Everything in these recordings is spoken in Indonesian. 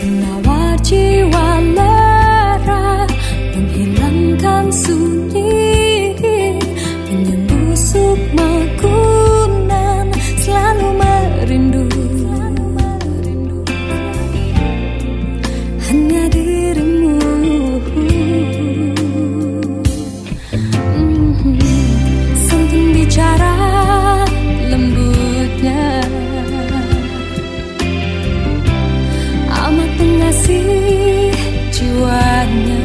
penawar jiwa lera menghilangkan sunyi. Santun bicara lembutnya. Amat pengasih jiwanya.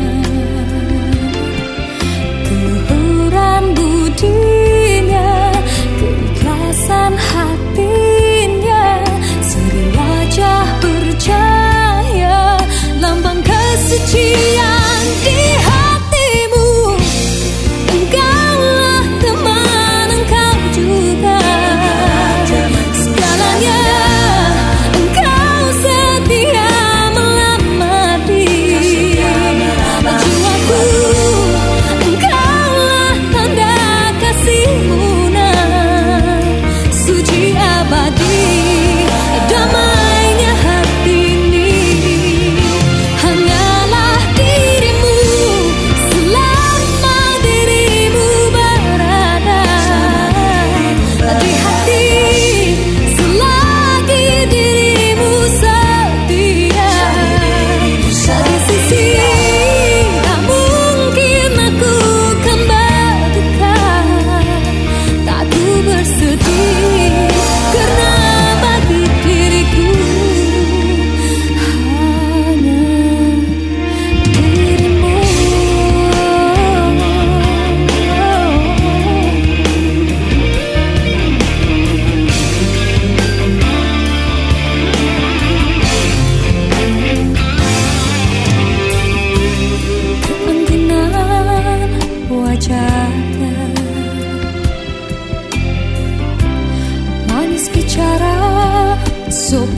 Keluhuran budinya Keikhlasan hatinya. Sering wajah berjaya Lambang kesucian.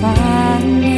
find me.